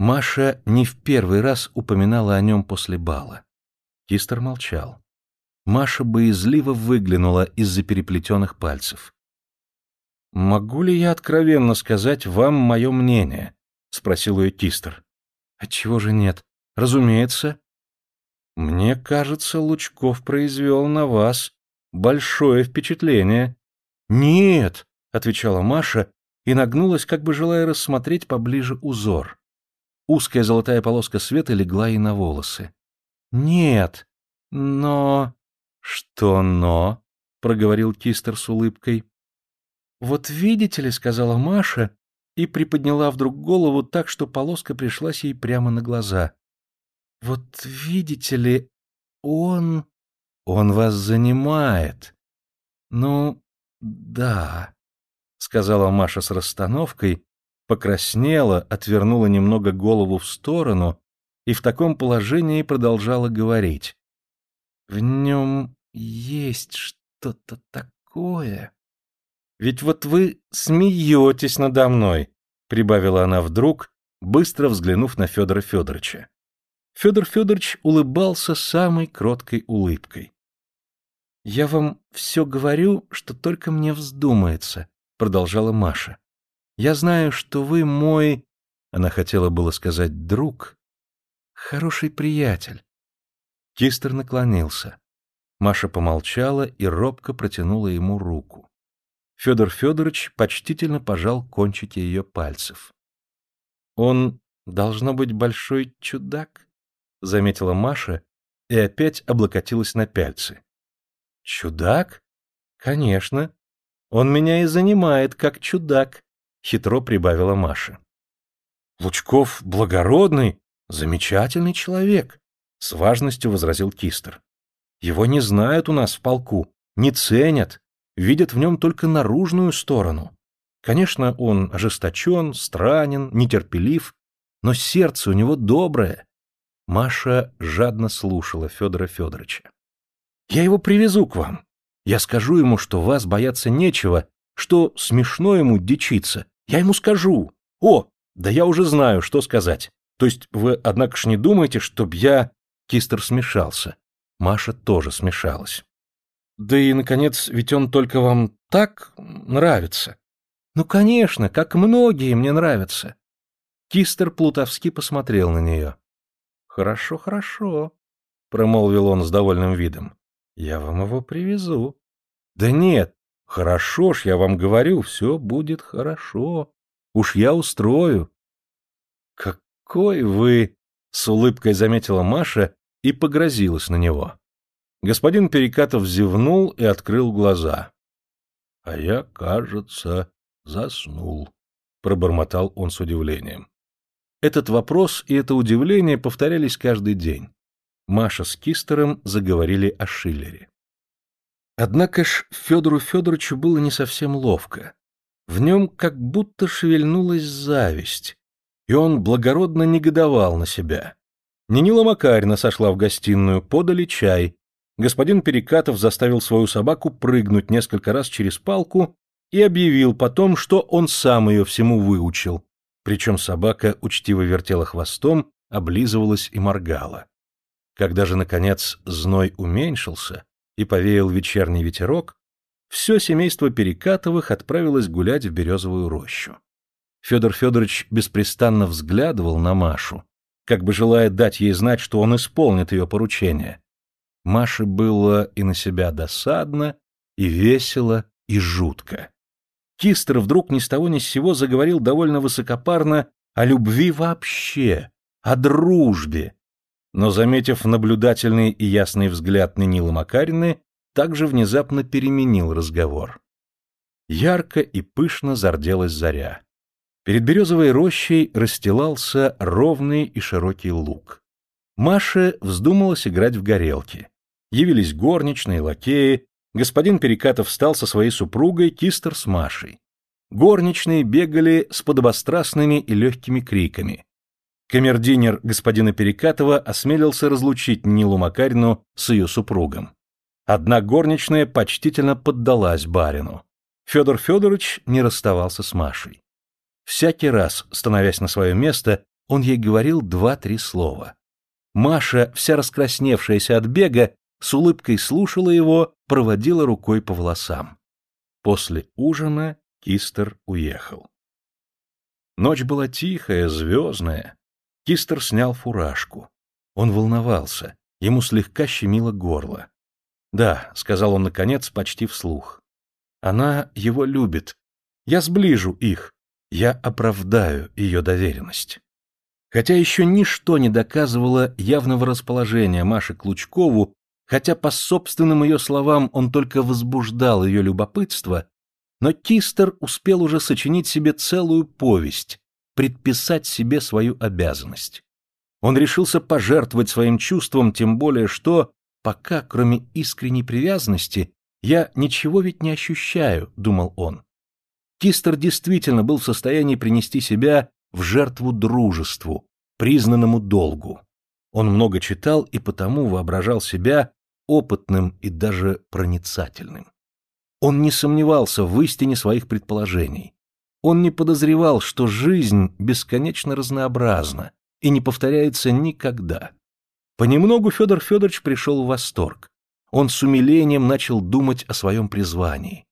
Маша не в первый раз упоминала о нем после бала. Кистер молчал. Маша боязливо выглянула из-за переплетенных пальцев. «Могу ли я откровенно сказать вам мое мнение?» — спросил ее Кистер. «Отчего же нет? Разумеется». «Мне кажется, Лучков произвел на вас большое впечатление». «Нет», — отвечала Маша и нагнулась, как бы желая рассмотреть поближе узор. Узкая золотая полоска света легла ей на волосы. «Нет, но...» «Что «но»?» — проговорил Кистер с улыбкой. «Вот видите ли», — сказала Маша и приподняла вдруг голову так, что полоска пришлась ей прямо на глаза. «Вот видите ли, он... он вас занимает». «Ну, да», — сказала Маша с расстановкой, покраснела, отвернула немного голову в сторону и в таком положении продолжала говорить. В нем есть что-то такое. Ведь вот вы смеетесь надо мной, прибавила она вдруг, быстро взглянув на Федора Федоровича. Федор Федорович улыбался самой кроткой улыбкой. «Я вам все говорю, что только мне вздумается», — продолжала Маша. «Я знаю, что вы мой...» — она хотела было сказать «друг», «хороший приятель. Кистер наклонился. Маша помолчала и робко протянула ему руку. Федор Федорович почтительно пожал кончики ее пальцев. «Он, должно быть, большой чудак», — заметила Маша и опять облокотилась на пяльцы. «Чудак? Конечно. Он меня и занимает, как чудак», — хитро прибавила Маша. «Лучков благородный, замечательный человек», с важностью возразил Кистер. Его не знают у нас в полку, не ценят, видят в нем только наружную сторону. Конечно, он ожесточен, странен, нетерпелив, но сердце у него доброе. Маша жадно слушала Федора Федоровича. «Я его привезу к вам. Я скажу ему, что вас бояться нечего, что смешно ему дичиться. Я ему скажу. О, да я уже знаю, что сказать. То есть вы, однако ж, не думаете, чтоб я Кистер смешался. Маша тоже смешалась. Да и, наконец, ведь он только вам так нравится. Ну, конечно, как многие мне нравятся. Кистер плутовски посмотрел на нее. Хорошо, хорошо, промолвил он с довольным видом. Я вам его привезу. Да нет, хорошо ж, я вам говорю, все будет хорошо. Уж я устрою. Какой вы, с улыбкой заметила Маша и погрозилась на него. Господин Перекатов зевнул и открыл глаза. — А я, кажется, заснул, — пробормотал он с удивлением. Этот вопрос и это удивление повторялись каждый день. Маша с Кистером заговорили о Шиллере. Однако ж Федору Федоровичу было не совсем ловко. В нем как будто шевельнулась зависть, и он благородно негодовал на себя. Нинила Макарина сошла в гостиную, подали чай. Господин Перекатов заставил свою собаку прыгнуть несколько раз через палку и объявил потом, что он сам ее всему выучил. Причем собака учтиво вертела хвостом, облизывалась и моргала. Когда же, наконец, зной уменьшился и повеял вечерний ветерок, все семейство Перекатовых отправилось гулять в березовую рощу. Федор Федорович беспрестанно взглядывал на Машу, как бы желая дать ей знать, что он исполнит ее поручение. Маше было и на себя досадно, и весело, и жутко. Кистер вдруг ни с того ни с сего заговорил довольно высокопарно о любви вообще, о дружбе. Но, заметив наблюдательный и ясный взгляд Нинилы Макарины, также внезапно переменил разговор. Ярко и пышно зарделась заря. Перед березовой рощей расстилался ровный и широкий луг. Маше вздумалась играть в горелки. Явились горничные, лакеи, господин Перекатов встал со своей супругой, Кистер с Машей. Горничные бегали с подобострастными и легкими криками. Камердинер господина Перекатова осмелился разлучить Нилу Макарину с ее супругом. Одна горничная почтительно поддалась барину. Федор Федорович не расставался с Машей. Всякий раз, становясь на свое место, Он ей говорил два-три слова. Маша, вся раскрасневшаяся от бега, с улыбкой слушала его, проводила рукой по волосам. После ужина Кистер уехал. Ночь была тихая, звездная. Кистер снял фуражку. Он волновался, ему слегка щемило горло. «Да», — сказал он наконец, почти вслух. «Она его любит. Я сближу их. Я оправдаю ее доверенность». Хотя еще ничто не доказывало явного расположения Маши Клучкову, хотя по собственным ее словам он только возбуждал ее любопытство, но Кистер успел уже сочинить себе целую повесть, предписать себе свою обязанность. Он решился пожертвовать своим чувством, тем более что, пока, кроме искренней привязанности, я ничего ведь не ощущаю, думал он. Кистер действительно был в состоянии принести себя в жертву дружеству, признанному долгу. Он много читал и потому воображал себя опытным и даже проницательным. Он не сомневался в истине своих предположений. Он не подозревал, что жизнь бесконечно разнообразна и не повторяется никогда. Понемногу Федор Федорович пришел в восторг. Он с умилением начал думать о своем призвании.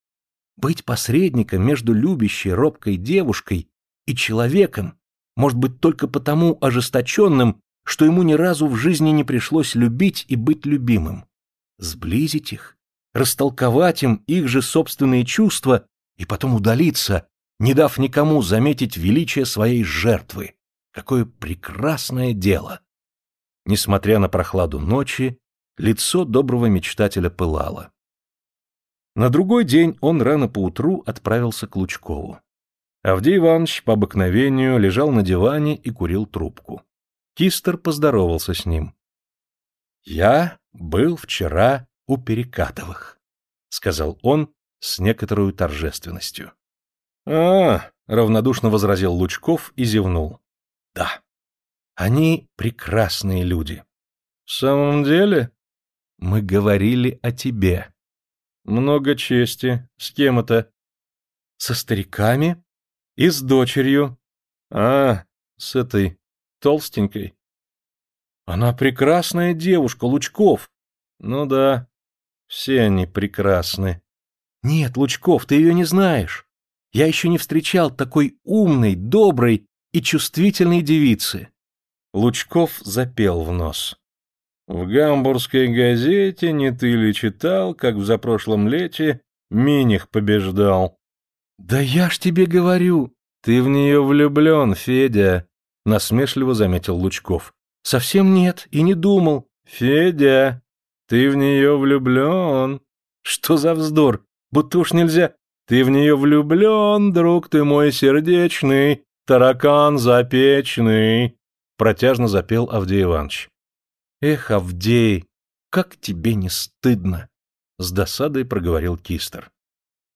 Быть посредником между любящей, робкой девушкой и человеком может быть только потому ожесточенным, что ему ни разу в жизни не пришлось любить и быть любимым. Сблизить их, растолковать им их же собственные чувства и потом удалиться, не дав никому заметить величие своей жертвы. Какое прекрасное дело! Несмотря на прохладу ночи, лицо доброго мечтателя пылало. На другой день он рано поутру отправился к Лучкову. Авдей Иванович по обыкновению лежал на диване и курил трубку. Кистер поздоровался с ним. «Я был вчера у Перекатовых», — сказал он с некоторой торжественностью. «А, — равнодушно возразил Лучков и зевнул. — Да. Они прекрасные люди. — В самом деле? — Мы говорили о тебе. — Много чести. С кем это? — Со стариками и с дочерью. — А, с этой толстенькой. — Она прекрасная девушка, Лучков. — Ну да, все они прекрасны. — Нет, Лучков, ты ее не знаешь. Я еще не встречал такой умной, доброй и чувствительной девицы. Лучков запел в нос. В гамбургской газете не ты ли читал, как в запрошлом лете Миних побеждал? Да я ж тебе говорю, ты в нее влюблен, Федя, насмешливо заметил Лучков. Совсем нет, и не думал. Федя, ты в нее влюблен. Что за вздор? Будто уж нельзя. Ты в нее влюблен, друг ты мой сердечный, таракан запечный, протяжно запел Авдей Иванович. Эх, Авдей, как тебе не стыдно, с досадой проговорил Кистер.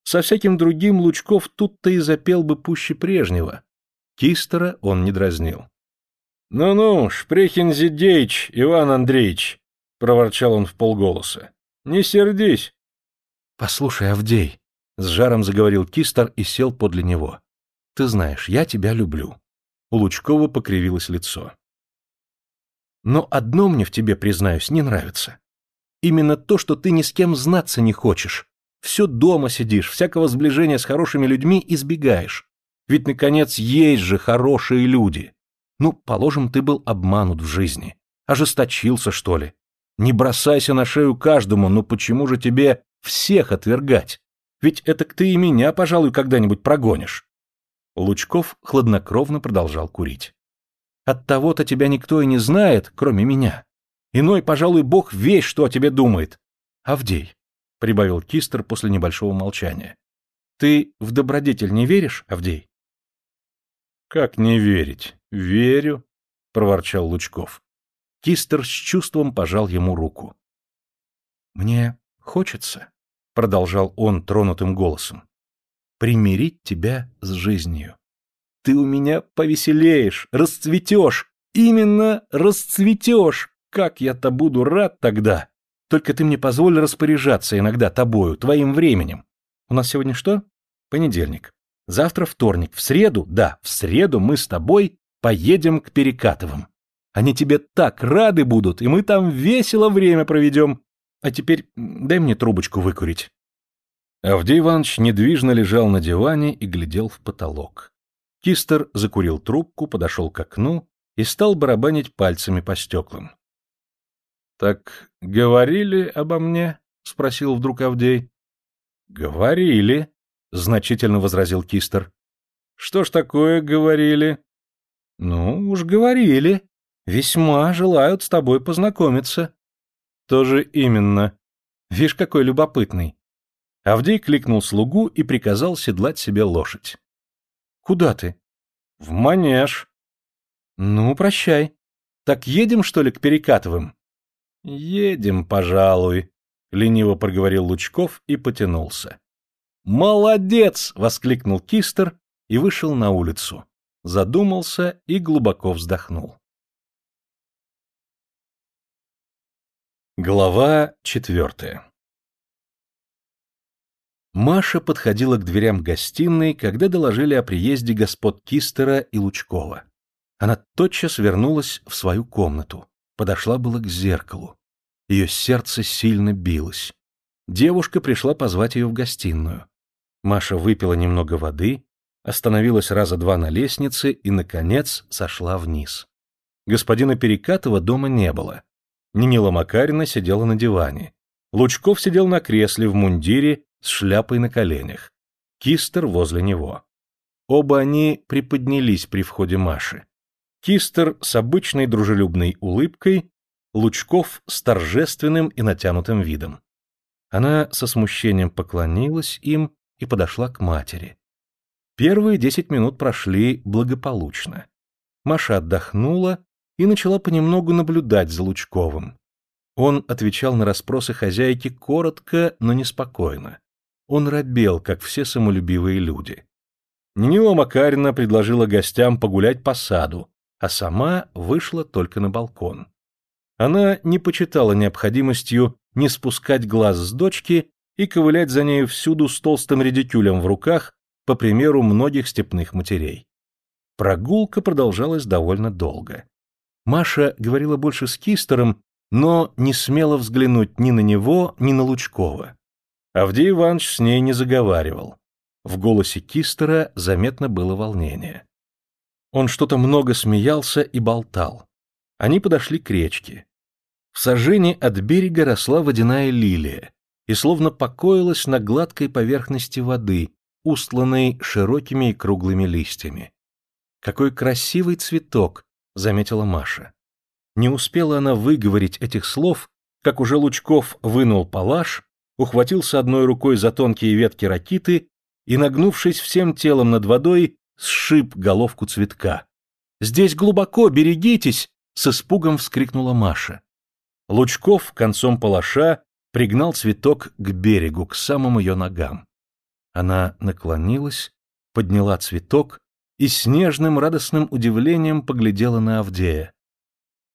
Со всяким другим Лучков тут-то и запел бы пуще прежнего. Кистера он не дразнил. «Ну-ну, Шпрехин Зидеич, Иван Андреевич», — проворчал он в полголоса, — «не сердись». «Послушай, Авдей», с жаром заговорил Кистер и сел подле него. Ты знаешь, я тебя люблю. У Лучкова покривилось лицо. Но одно мне в тебе, признаюсь, не нравится. Именно то, что ты ни с кем знаться не хочешь. Все дома сидишь, всякого сближения с хорошими людьми избегаешь. Ведь, наконец, есть же хорошие люди. Ну, положим, ты был обманут в жизни. Ожесточился, что ли? Не бросайся на шею каждому, но почему же тебе всех отвергать? Ведь это ты и меня, пожалуй, когда-нибудь прогонишь. Лучков хладнокровно продолжал курить. От того-то тебя никто и не знает, кроме меня. Иной, пожалуй, бог весь, что о тебе думает. Авдей, — прибавил Кистер после небольшого молчания, — ты в добродетель не веришь, Авдей? — Как не верить? Верю, — проворчал Лучков. Кистер с чувством пожал ему руку. — Мне хочется, — продолжал он тронутым голосом, — примирить тебя с жизнью. Ты у меня повеселеешь, расцветешь, именно расцветешь. Как я-то буду рад тогда. Только ты мне позволь распоряжаться иногда тобою, твоим временем. У нас сегодня что? Понедельник. Завтра вторник. В среду, да, в среду мы с тобой Поедем к Перекатовым. Они тебе так рады будут, и мы там весело время проведем. А теперь дай мне трубочку выкурить. Авдей Иванович недвижно лежал на диване и глядел в потолок. Кистер закурил трубку, подошел к окну и стал барабанить пальцами по стеклам. — Так говорили обо мне? — спросил вдруг Авдей. — Говорили, — значительно возразил Кистер. — Что ж такое говорили? — Ну, уж говорили. Весьма желают с тобой познакомиться. — Тоже именно. Вишь, какой любопытный. Авдей кликнул слугу и приказал седлать себе лошадь. — Куда ты? — В манеж. — Ну, прощай. Так едем, что ли, к Перекатовым? — Едем, пожалуй, — лениво проговорил Лучков и потянулся. «Молодец!» — воскликнул Кистер и вышел на улицу. Задумался и глубоко вздохнул. Глава четвертая Маша подходила к дверям гостиной, когда доложили о приезде господ Кистера и Лучкова. Она тотчас вернулась в свою комнату, подошла было к зеркалу. Ее сердце сильно билось. Девушка пришла позвать ее в гостиную. Маша выпила немного воды, остановилась раза два на лестнице и, наконец, сошла вниз. Господина Перекатова дома не было. Нинила Макарина сидела на диване. Лучков сидел на кресле в мундире с шляпой на коленях. Кистер возле него. Оба они приподнялись при входе Маши. Кистер с обычной дружелюбной улыбкой, Лучков с торжественным и натянутым видом. Она со смущением поклонилась им и подошла к матери. Первые десять минут прошли благополучно. Маша отдохнула и начала понемногу наблюдать за Лучковым. Он отвечал на расспросы хозяйки коротко, но неспокойно. Он робел, как все самолюбивые люди. Нинила Макарина предложила гостям погулять по саду, а сама вышла только на балкон. Она не почитала необходимостью не спускать глаз с дочки и ковылять за нею всюду с толстым редикюлем в руках, по примеру многих степных матерей. Прогулка продолжалась довольно долго. Маша говорила больше с Кистером, но не смела взглянуть ни на него, ни на Лучкова. Авдей Иванович с ней не заговаривал. В голосе Кистера заметно было волнение. Он что-то много смеялся и болтал. Они подошли к речке. В сожжении от берега росла водяная лилия и словно покоилась на гладкой поверхности воды, устланной широкими и круглыми листьями. «Какой красивый цветок!» — заметила Маша. Не успела она выговорить этих слов, как уже Лучков вынул палаш, ухватился одной рукой за тонкие ветки ракиты и, нагнувшись всем телом над водой, сшиб головку цветка. «Здесь глубоко, берегитесь!» — с испугом вскрикнула Маша. Лучков концом палаша пригнал цветок к берегу, к самым ее ногам. Она наклонилась, подняла цветок и с нежным радостным удивлением поглядела на Авдея.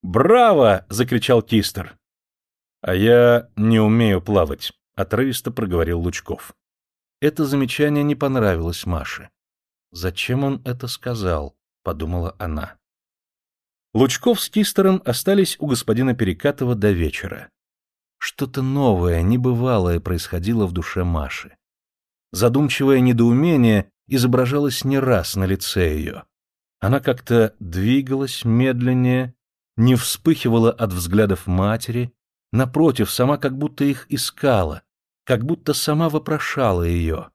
«Браво!» — закричал Кистер. «А я не умею плавать», — отрывисто проговорил Лучков. Это замечание не понравилось Маше. «Зачем он это сказал?» — подумала она. Лучков с Кистером остались у господина Перекатова до вечера. Что-то новое, небывалое происходило в душе Маши. Задумчивое недоумение изображалось не раз на лице ее. Она как-то двигалась медленнее, не вспыхивала от взглядов матери, напротив, сама как будто их искала, как будто сама вопрошала ее.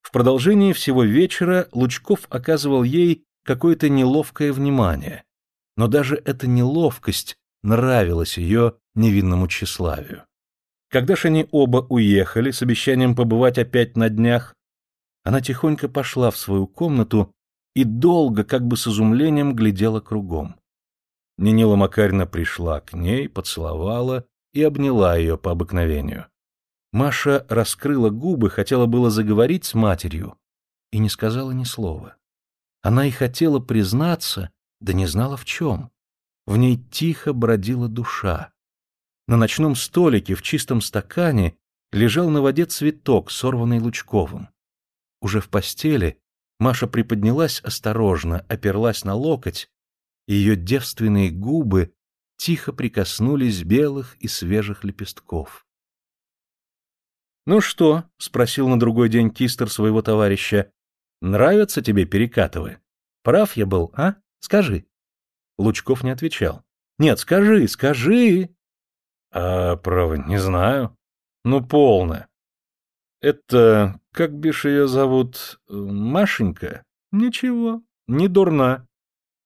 В продолжении всего вечера Лучков оказывал ей какое-то неловкое внимание, но даже эта неловкость нравилась ее невинному тщеславию. Когда ж они оба уехали с обещанием побывать опять на днях, она тихонько пошла в свою комнату и долго, как бы с изумлением, глядела кругом. Нинила Макарина пришла к ней, поцеловала и обняла ее по обыкновению. Маша раскрыла губы, хотела было заговорить с матерью, и не сказала ни слова. Она и хотела признаться, да не знала в чем. В ней тихо бродила душа. На ночном столике в чистом стакане лежал на воде цветок, сорванный Лучковым. Уже в постели Маша приподнялась осторожно, оперлась на локоть Ее девственные губы тихо прикоснулись белых и свежих лепестков. «Ну что?» — спросил на другой день Кистер своего товарища. «Нравятся тебе перекатывы? Прав я был, а? Скажи». Лучков не отвечал. «Нет, скажи, скажи!» «А, право, не знаю. Ну, полно. Это, как бишь ее зовут, Машенька? Ничего, не дурна.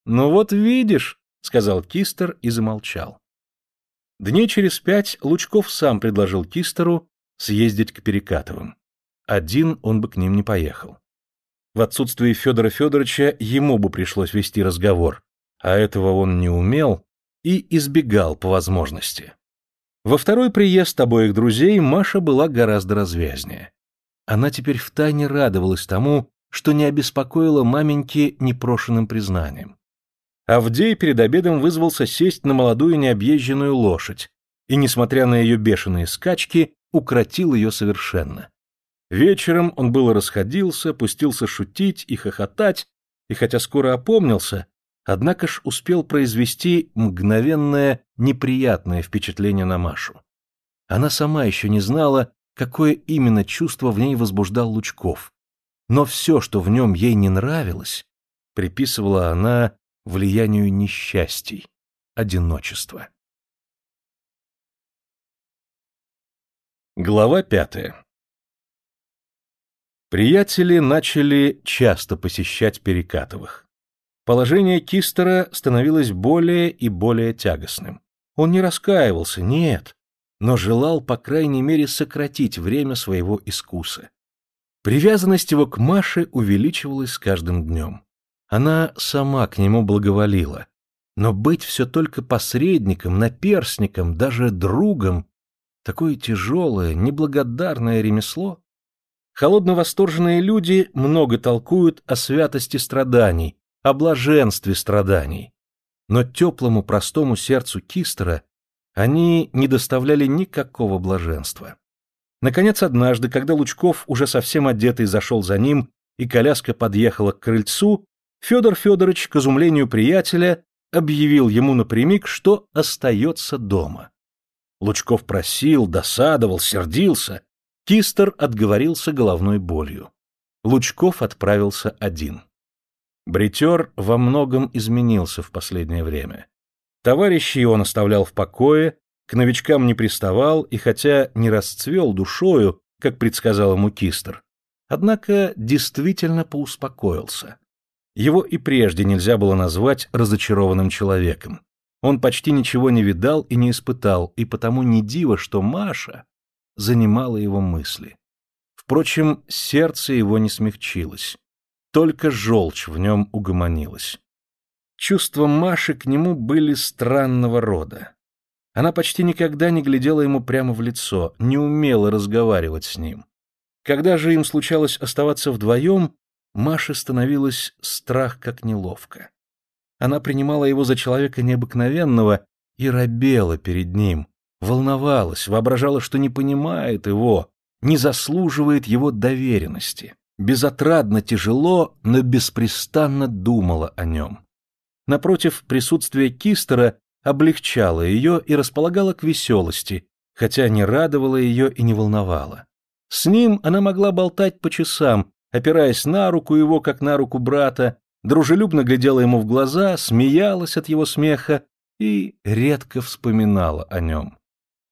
Ну вот видишь, — сказал Кистер и замолчал. Дней через пять Лучков сам предложил Кистеру съездить к Перекатовым. Один он бы к ним не поехал. В отсутствие Федора Федоровича ему бы пришлось вести разговор, а этого он не умел и избегал по возможности. Во второй приезд обоих друзей Маша была гораздо развязнее. Она теперь втайне радовалась тому, что не обеспокоила маменьки непрошенным признанием. Авдей перед обедом вызвался сесть на молодую необъезженную лошадь, и, несмотря на ее бешеные скачки, укротил ее совершенно. Вечером он было расходился, пустился шутить и хохотать, и хотя скоро опомнился, однако ж успел произвести мгновенное неприятное впечатление на Машу. Она сама еще не знала, какое именно чувство в ней возбуждал Лучков, но все, что в нем ей не нравилось, приписывала она влиянию несчастий, одиночества. Глава пятая Приятели начали часто посещать Перекатовых. Положение Кистера становилось более и более тягостным. Он не раскаивался, нет, но желал, по крайней мере, сократить время своего искуса. Привязанность его к Маше увеличивалась с каждым днем. Она сама к нему благоволила, но быть все только посредником, наперсником, даже другом Такое тяжелое, неблагодарное ремесло. Холодно-восторженные люди много толкуют о святости страданий, о блаженстве страданий. Но теплому простому сердцу Кистера они не доставляли никакого блаженства. Наконец, однажды, когда Лучков, уже совсем одетый, зашел за ним, и коляска подъехала к крыльцу, Федор Федорович, к изумлению приятеля, объявил ему напрямик, что остается дома. Лучков просил, досадовал, сердился. Кистер отговорился головной болью. Лучков отправился один. Бритер во многом изменился в последнее время. Товарищей он оставлял в покое, к новичкам не приставал и хотя не расцвел душою, как предсказал ему Кистер, однако действительно поуспокоился. Его и прежде нельзя было назвать разочарованным человеком. Он почти ничего не видал и не испытал, и потому не диво, что Маша занимала его мысли. Впрочем, сердце его не смягчилось. Только желчь в нем угомонилась. Чувства Маши к нему были странного рода. Она почти никогда не глядела ему прямо в лицо, не умела разговаривать с ним. Когда же им случалось оставаться вдвоем, Маше становилось страх как неловко. Она принимала его за человека необыкновенного и робела перед ним, волновалась, воображала, что не понимает его, не заслуживает его доверенности. Безотрадно тяжело, но беспрестанно думала о нем. Напротив, присутствие Кистера облегчало ее и располагало к веселости, хотя не радовало ее и не волновало. С ним она могла болтать по часам, опираясь на руку его, как на руку брата, дружелюбно глядела ему в глаза, смеялась от его смеха и редко вспоминала о нем.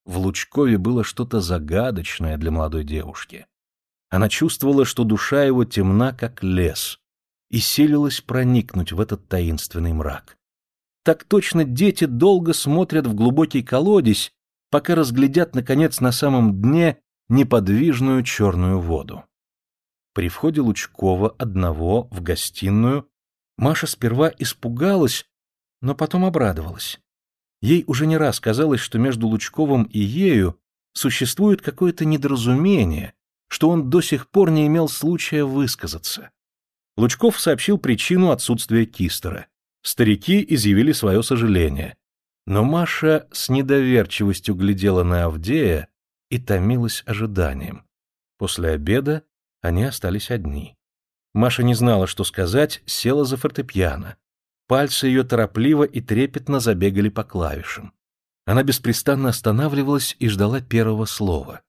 В Лучкове было что-то загадочное для молодой девушки. Она чувствовала, что душа его темна, как лес, и селилась проникнуть в этот таинственный мрак. Так точно дети долго смотрят в глубокий колодец, пока разглядят, наконец, на самом дне неподвижную черную воду. При входе Лучкова одного в гостиную Маша сперва испугалась, но потом обрадовалась. Ей уже не раз казалось, что между Лучковым и ею существует какое-то недоразумение, что он до сих пор не имел случая высказаться. Лучков сообщил причину отсутствия Кистера. Старики изъявили свое сожаление. Но Маша с недоверчивостью глядела на Авдея и томилась ожиданием. После обеда они остались одни. Маша не знала, что сказать, села за фортепиано. Пальцы ее торопливо и трепетно забегали по клавишам. Она беспрестанно останавливалась и ждала первого слова.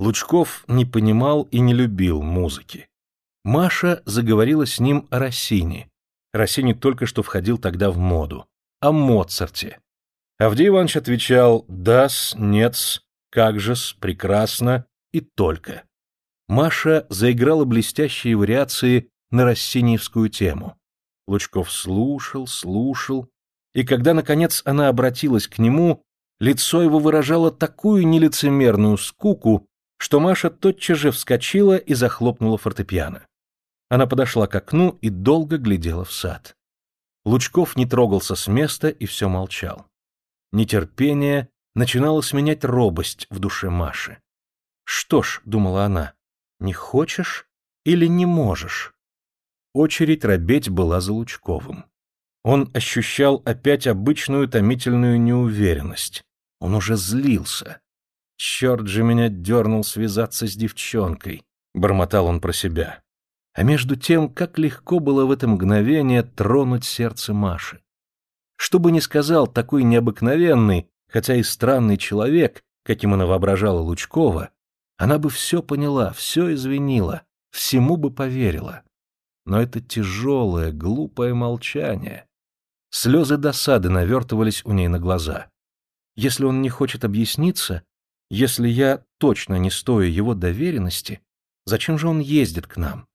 Лучков не понимал и не любил музыки. Маша заговорила с ним о Россине. Россини только что входил тогда в моду. О Моцарте. Авдей Иванович отвечал «дас», «нет», «как же-с», «прекрасно» и «только». Маша заиграла блестящие вариации на рассиниевскую тему. Лучков слушал, слушал, и когда, наконец, она обратилась к нему, лицо его выражало такую нелицемерную скуку, что Маша тотчас же вскочила и захлопнула фортепиано. Она подошла к окну и долго глядела в сад. Лучков не трогался с места и все молчал. Нетерпение начинало сменять робость в душе Маши. «Что ж», — думала она, — «не хочешь или не можешь?» Очередь робеть была за Лучковым. Он ощущал опять обычную томительную неуверенность. Он уже злился. «Черт же меня дернул связаться с девчонкой», — бормотал он про себя. А между тем, как легко было в это мгновение тронуть сердце Маши. Что бы ни сказал такой необыкновенный, хотя и странный человек, каким она воображала Лучкова, она бы все поняла, все извинила, всему бы поверила но это тяжелое, глупое молчание. Слезы досады навертывались у ней на глаза. Если он не хочет объясниться, если я точно не стою его доверенности, зачем же он ездит к нам?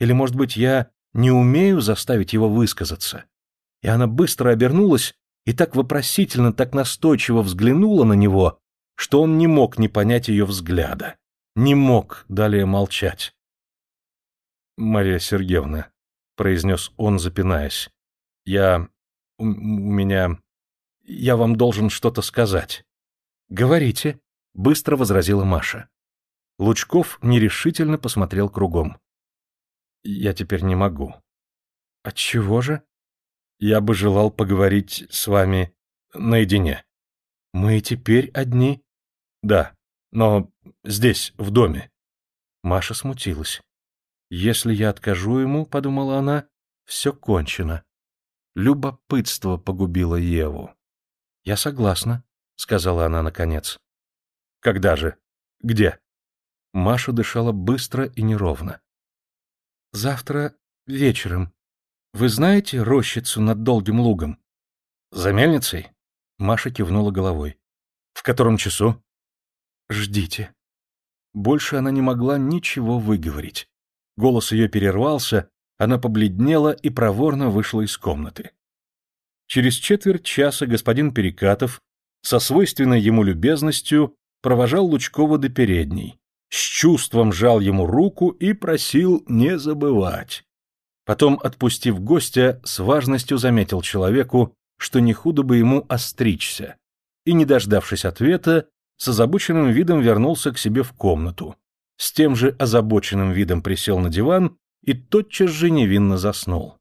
Или, может быть, я не умею заставить его высказаться? И она быстро обернулась и так вопросительно, так настойчиво взглянула на него, что он не мог не понять ее взгляда, не мог далее молчать. Мария Сергеевна, — произнес он, запинаясь, — я... у, меня... я вам должен что-то сказать. — Говорите, — быстро возразила Маша. Лучков нерешительно посмотрел кругом. — Я теперь не могу. — Отчего же? — Я бы желал поговорить с вами наедине. — Мы теперь одни? — Да, но здесь, в доме. Маша смутилась. Если я откажу ему, — подумала она, — все кончено. Любопытство погубило Еву. — Я согласна, — сказала она наконец. — Когда же? Где? Маша дышала быстро и неровно. — Завтра вечером. Вы знаете рощицу над долгим лугом? — За мельницей? Маша кивнула головой. — В котором часу? — Ждите. Больше она не могла ничего выговорить. Голос ее перервался, она побледнела и проворно вышла из комнаты. Через четверть часа господин Перекатов со свойственной ему любезностью провожал Лучкова до передней, с чувством жал ему руку и просил не забывать. Потом, отпустив гостя, с важностью заметил человеку, что не худо бы ему остричься, и, не дождавшись ответа, с озабоченным видом вернулся к себе в комнату, с тем же озабоченным видом присел на диван и тотчас же невинно заснул.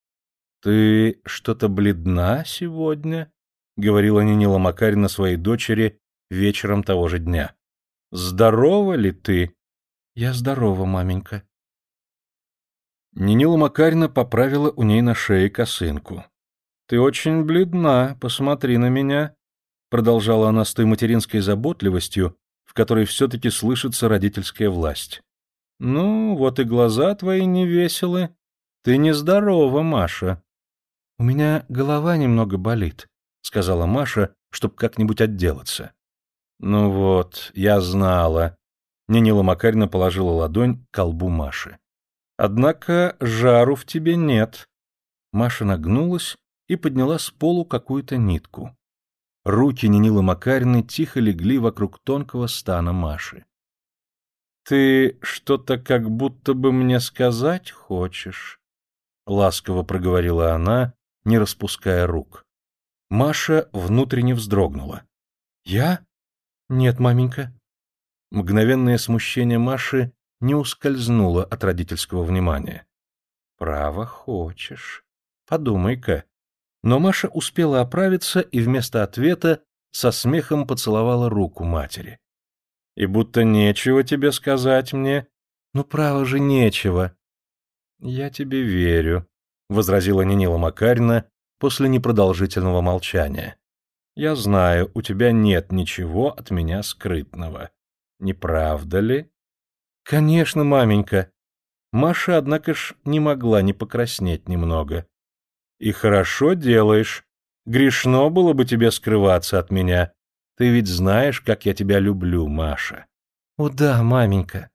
— Ты что-то бледна сегодня? — говорила Нинила Макарина своей дочери вечером того же дня. — Здорова ли ты? — Я здорова, маменька. Нинила Макарина поправила у ней на шее косынку. — Ты очень бледна, посмотри на меня, — продолжала она с той материнской заботливостью, в которой все-таки слышится родительская власть. «Ну, вот и глаза твои невеселы. Ты нездорова, Маша». «У меня голова немного болит», — сказала Маша, чтобы как-нибудь отделаться. «Ну вот, я знала». Нинила Макарина положила ладонь к колбу Маши. «Однако жару в тебе нет». Маша нагнулась и подняла с полу какую-то нитку. Руки Нинилы Макарины тихо легли вокруг тонкого стана Маши. — Ты что-то как будто бы мне сказать хочешь? — ласково проговорила она, не распуская рук. Маша внутренне вздрогнула. — Я? Нет, маменька. Мгновенное смущение Маши не ускользнуло от родительского внимания. — Право хочешь. Подумай-ка, но Маша успела оправиться и вместо ответа со смехом поцеловала руку матери. «И будто нечего тебе сказать мне». «Ну, право же, нечего». «Я тебе верю», — возразила Нинила Макарина после непродолжительного молчания. «Я знаю, у тебя нет ничего от меня скрытного. Не правда ли?» «Конечно, маменька». Маша, однако ж, не могла не покраснеть немного. «И хорошо делаешь. Грешно было бы тебе скрываться от меня. Ты ведь знаешь, как я тебя люблю, Маша». «О да, маменька».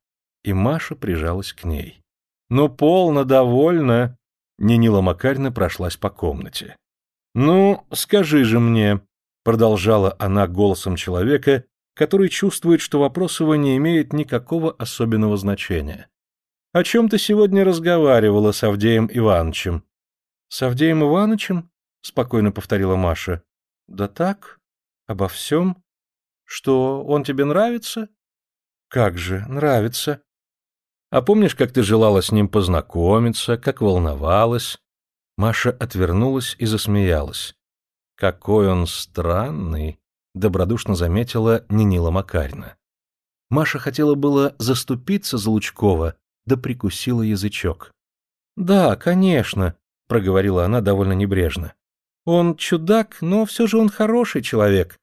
И Маша прижалась к ней. «Ну, полно, довольно». Нинила Макарина прошлась по комнате. «Ну, скажи же мне», — продолжала она голосом человека, который чувствует, что вопрос его не имеет никакого особенного значения. «О чем ты сегодня разговаривала с Авдеем Ивановичем?» «С Авдеем Ивановичем?» — спокойно повторила Маша. «Да так, обо всем. Что, он тебе нравится?» «Как же, нравится. А помнишь, как ты желала с ним познакомиться, как волновалась?» Маша отвернулась и засмеялась. «Какой он странный!» — добродушно заметила Нинила Макарина. Маша хотела было заступиться за Лучкова, да прикусила язычок. «Да, конечно», — проговорила она довольно небрежно. «Он чудак, но все же он хороший человек».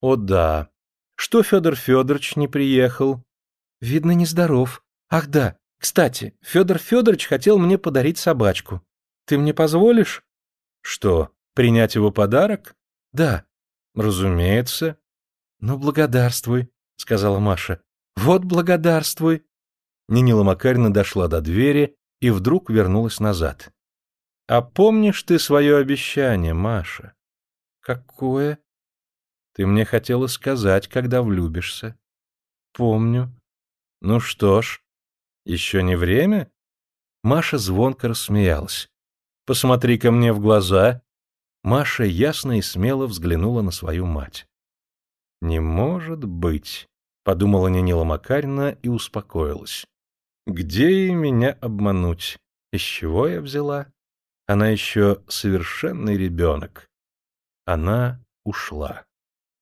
«О да. Что Федор Федорович не приехал?» «Видно, нездоров. Ах да, кстати, Федор Федорович хотел мне подарить собачку. Ты мне позволишь? Что, принять его подарок? Да. Разумеется. Ну, благодарствуй, сказала Маша. Вот благодарствуй. Нинила Макарина дошла до двери и вдруг вернулась назад. А помнишь ты свое обещание, Маша? Какое? Ты мне хотела сказать, когда влюбишься. Помню. Ну что ж, еще не время? Маша звонко рассмеялась. Посмотри ко мне в глаза. Маша ясно и смело взглянула на свою мать. Не может быть, подумала Нинила Макарина и успокоилась. Где ей меня обмануть? Из чего я взяла? Она еще совершенный ребенок. Она ушла.